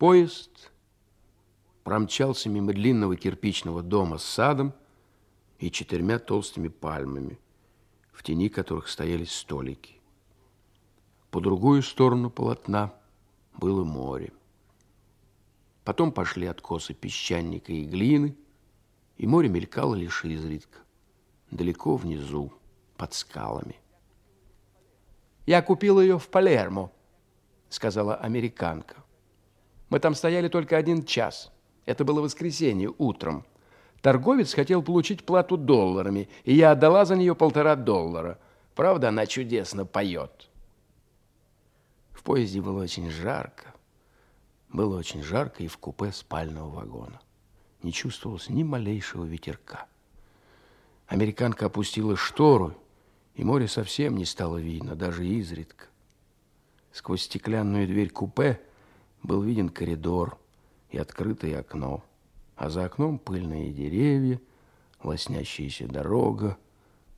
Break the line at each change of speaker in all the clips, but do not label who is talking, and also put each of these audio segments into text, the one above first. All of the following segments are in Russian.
Поезд промчался мимо длинного кирпичного дома с садом и четырьмя толстыми пальмами, в тени которых стояли столики. По другую сторону полотна было море. Потом пошли откосы песчаника и глины, и море мелькало лишь изредка, далеко внизу, под скалами.
«Я купил ее в Палермо», — сказала американка. «Мы там стояли только один час. Это было воскресенье утром. Торговец хотел получить плату долларами, и я отдала за нее полтора доллара. Правда, она чудесно поет».
В поезде было очень жарко. Было очень жарко и в купе спального вагона. Не чувствовалось ни малейшего ветерка. Американка опустила штору, и море совсем не стало видно, даже изредка. Сквозь стеклянную дверь купе был виден коридор и открытое окно, а за окном пыльные деревья, лоснящаяся дорога,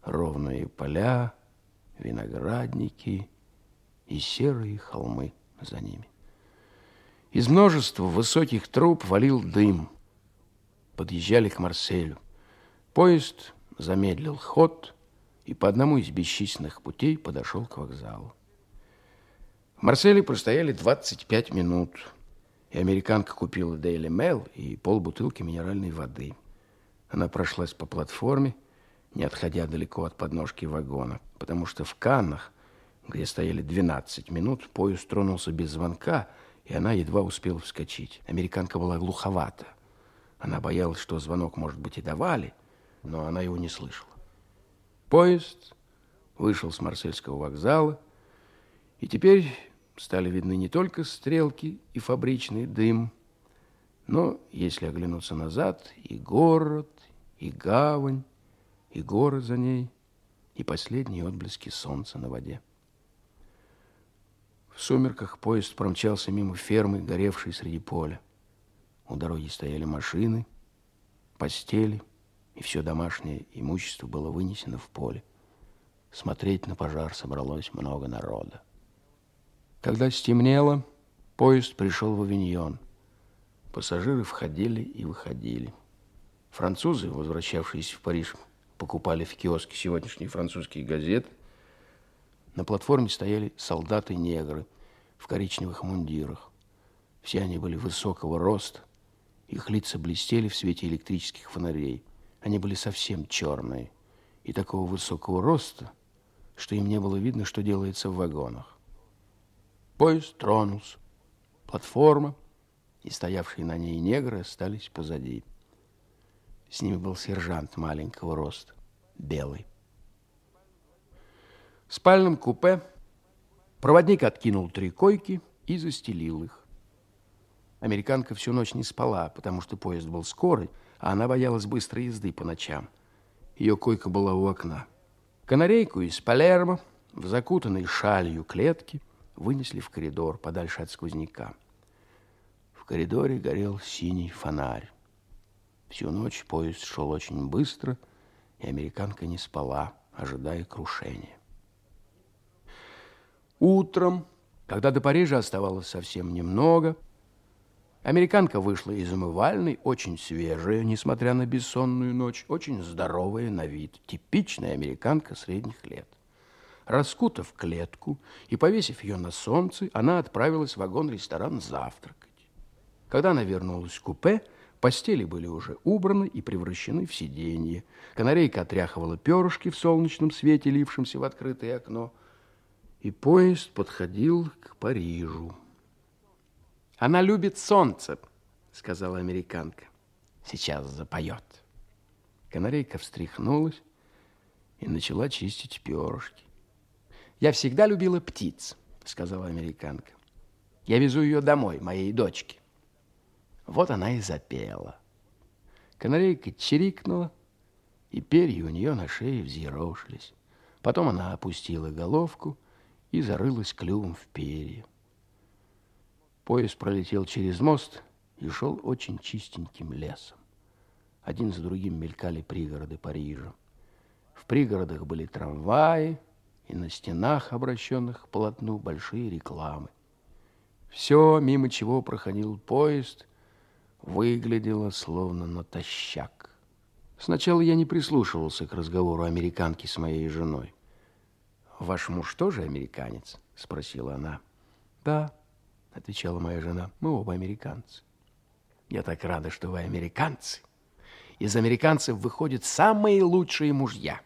ровные поля, виноградники и серые холмы за ними. Из множества высоких труб валил дым. Подъезжали к Марселю. Поезд замедлил ход и по одному из бесчисленных путей подошел к вокзалу. В Марселе простояли 25 минут, и американка купила Daily Mail и полбутылки минеральной воды. Она прошлась по платформе, не отходя далеко от подножки вагона, потому что в Каннах, где стояли 12 минут, поезд тронулся без звонка, и она едва успела вскочить. Американка была глуховата. Она боялась, что звонок, может быть, и давали, но она его не слышала. Поезд вышел с Марсельского вокзала, и теперь стали видны не только стрелки и фабричный дым, но, если оглянуться назад, и город, и гавань, и горы за ней, и последние отблески солнца на воде. В сумерках поезд промчался мимо фермы, горевшей среди поля. У дороги стояли машины, постели, и все домашнее имущество было вынесено в поле. Смотреть на пожар собралось много народа. Когда стемнело, поезд пришел в Авиньон. Пассажиры входили и выходили. Французы, возвращавшиеся в Париж, покупали в киоске сегодняшние французские газеты – на платформе стояли солдаты-негры в коричневых мундирах. Все они были высокого роста, их лица блестели в свете электрических фонарей. Они были совсем черные и такого высокого роста, что им не было видно, что делается в вагонах. Поезд тронулся. Платформа и стоявшие на ней негры остались позади. С ними был сержант маленького роста, белый. В спальном купе проводник откинул три койки и застелил их. Американка всю ночь не спала, потому что поезд был скорый, а она боялась быстрой езды по ночам. Ее койка была у окна. Канарейку из Палермо в закутанной шалью клетки вынесли в коридор подальше от сквозняка. В коридоре горел синий фонарь. Всю ночь поезд шел очень быстро, и американка не спала, ожидая крушения. Утром, когда до Парижа оставалось совсем немного, американка вышла из умывальной, очень свежая, несмотря на бессонную ночь, очень здоровая на вид, типичная американка средних лет. Раскутав клетку и повесив ее на солнце, она отправилась в вагон-ресторан завтракать. Когда она вернулась в купе, постели были уже убраны и превращены в сиденье. Канарейка отряхивала перышки в солнечном свете, лившемся в открытое окно – и поезд подходил к Парижу. «Она любит солнце», — сказала американка. «Сейчас запоет». Канарейка встряхнулась и начала чистить перышки. «Я всегда любила птиц», — сказала американка. «Я везу ее домой, моей дочке». Вот она и запела. Канарейка чирикнула, и перья у нее на шее взъерошились. Потом она опустила головку и зарылась клювом в перья. Поезд пролетел через мост и шел очень чистеньким лесом. Один за другим мелькали пригороды Парижа. В пригородах были трамваи, и на стенах, обращенных к полотну, большие рекламы. Все, мимо чего проходил поезд, выглядело словно натощак. Сначала я не прислушивался к разговору американки с моей женой. «Ваш муж тоже американец?» – спросила она. «Да», – отвечала моя жена, – «мы оба американцы». «Я так рада, что вы американцы. Из американцев выходят самые лучшие мужья.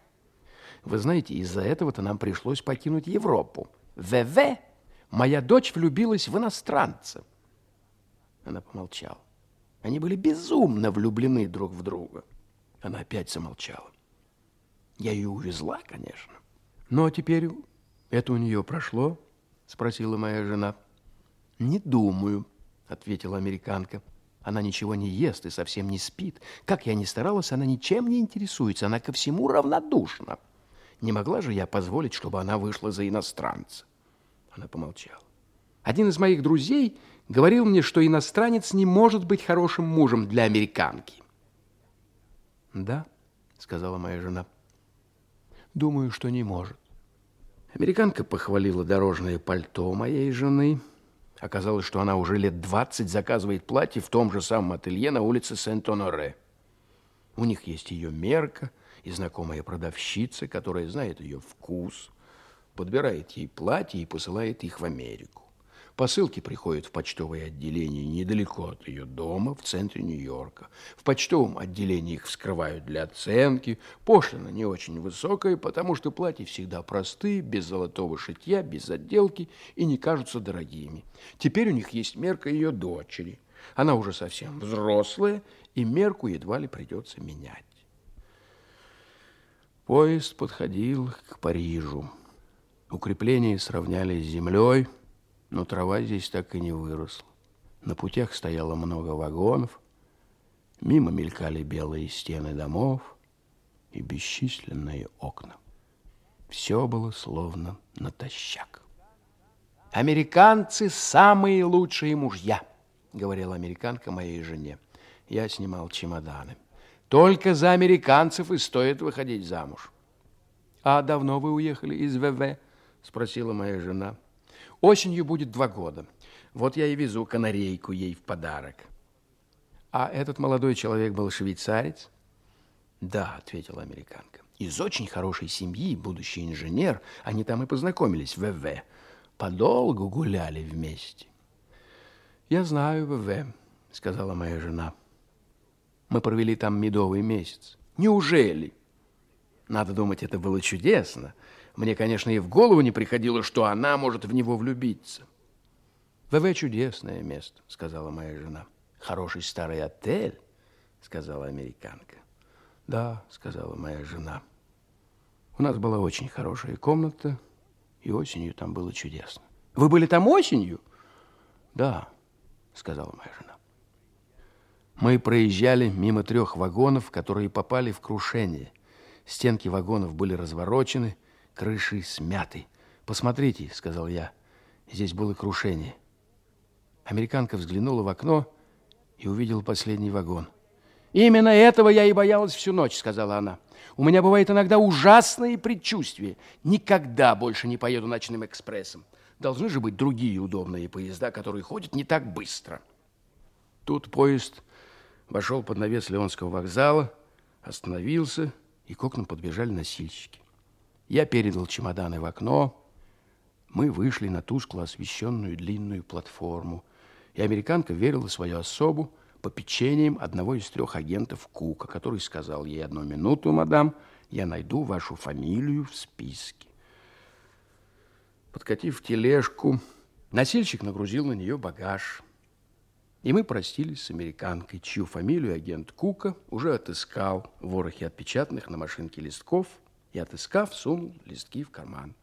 Вы знаете, из-за этого-то нам пришлось покинуть Европу. ВВ, моя дочь влюбилась в иностранца». Она помолчала. Они были безумно влюблены друг в друга. Она опять замолчала. Я ее увезла, конечно. Но теперь это у нее прошло, спросила моя жена. Не думаю, ответила американка. Она ничего не ест и совсем не спит. Как я ни старалась, она ничем не интересуется. Она ко всему равнодушна. Не могла же я позволить, чтобы она вышла за иностранца. Она помолчала. Один из моих друзей говорил мне, что иностранец не может быть хорошим мужем для американки. «Да», — сказала моя жена. «Думаю, что не может». Американка похвалила дорожное пальто моей жены. Оказалось, что она уже лет двадцать заказывает платье в том же самом ателье на улице Сент-Оноре. У них есть ее мерка и знакомая продавщица, которая знает ее вкус, подбирает ей платье и посылает их в Америку. Посылки приходят в почтовое отделение недалеко от ее дома, в центре Нью-Йорка. В почтовом отделении их вскрывают для оценки. Пошлина не очень высокая, потому что платья всегда простые, без золотого шитья, без отделки и не кажутся дорогими. Теперь у них есть мерка ее дочери. Она уже совсем взрослая, и мерку едва ли придется менять. Поезд подходил к Парижу. Укрепления сравняли с землей – но трава здесь так и не выросла. На путях стояло много вагонов, мимо мелькали белые стены домов и бесчисленные окна. Все было словно натощак. «Американцы – самые лучшие мужья», – говорила американка моей жене. Я снимал чемоданы. «Только за американцев и стоит выходить замуж». «А давно вы уехали из ВВ?» – спросила моя жена. Осенью будет два года. Вот я и везу канарейку ей в подарок. А этот молодой человек был швейцарец? Да, ответила американка. Из очень хорошей семьи, будущий инженер. Они там и познакомились в ВВ. Подолгу гуляли вместе. Я знаю ВВ, сказала моя жена. Мы провели там медовый месяц. Неужели? Надо думать, это было чудесно. Мне, конечно, и в голову не приходило, что она может в него влюбиться. ВВ чудесное место, сказала моя жена. Хороший старый отель, сказала американка. Да, сказала моя жена. У нас была очень хорошая комната, и осенью там было чудесно. Вы были там осенью? Да, сказала моя жена. Мы проезжали мимо трех вагонов, которые попали в крушение. Стенки вагонов были разворочены, крыши смяты. «Посмотрите», — сказал я, — «здесь было крушение». Американка взглянула в окно и увидела последний вагон. «Именно этого я и боялась всю ночь», — сказала она. «У меня бывает иногда ужасные предчувствия. Никогда больше не поеду ночным экспрессом. Должны же быть другие удобные поезда, которые ходят не так быстро». Тут поезд вошел под навес Леонского вокзала, остановился, и к окнам подбежали носильщики. Я передал чемоданы в окно. Мы вышли на тускло освещенную длинную платформу, и американка верила свою особу по печеньям одного из трех агентов Кука, который сказал ей одну минуту, мадам, я найду вашу фамилию в списке. Подкатив тележку, носильщик нагрузил на нее багаж. И мы простились с американкой, чью фамилию агент Кука уже отыскал в ворохе отпечатанных на машинке листков – и, отыскав, сунул листки в карман.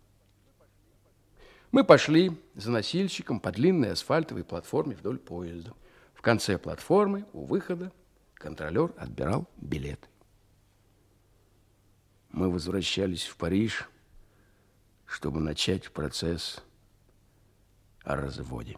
Мы пошли за носильщиком по длинной асфальтовой платформе вдоль поезда. В конце платформы, у выхода, контролер отбирал билеты. Мы возвращались в Париж, чтобы начать процесс о разводе.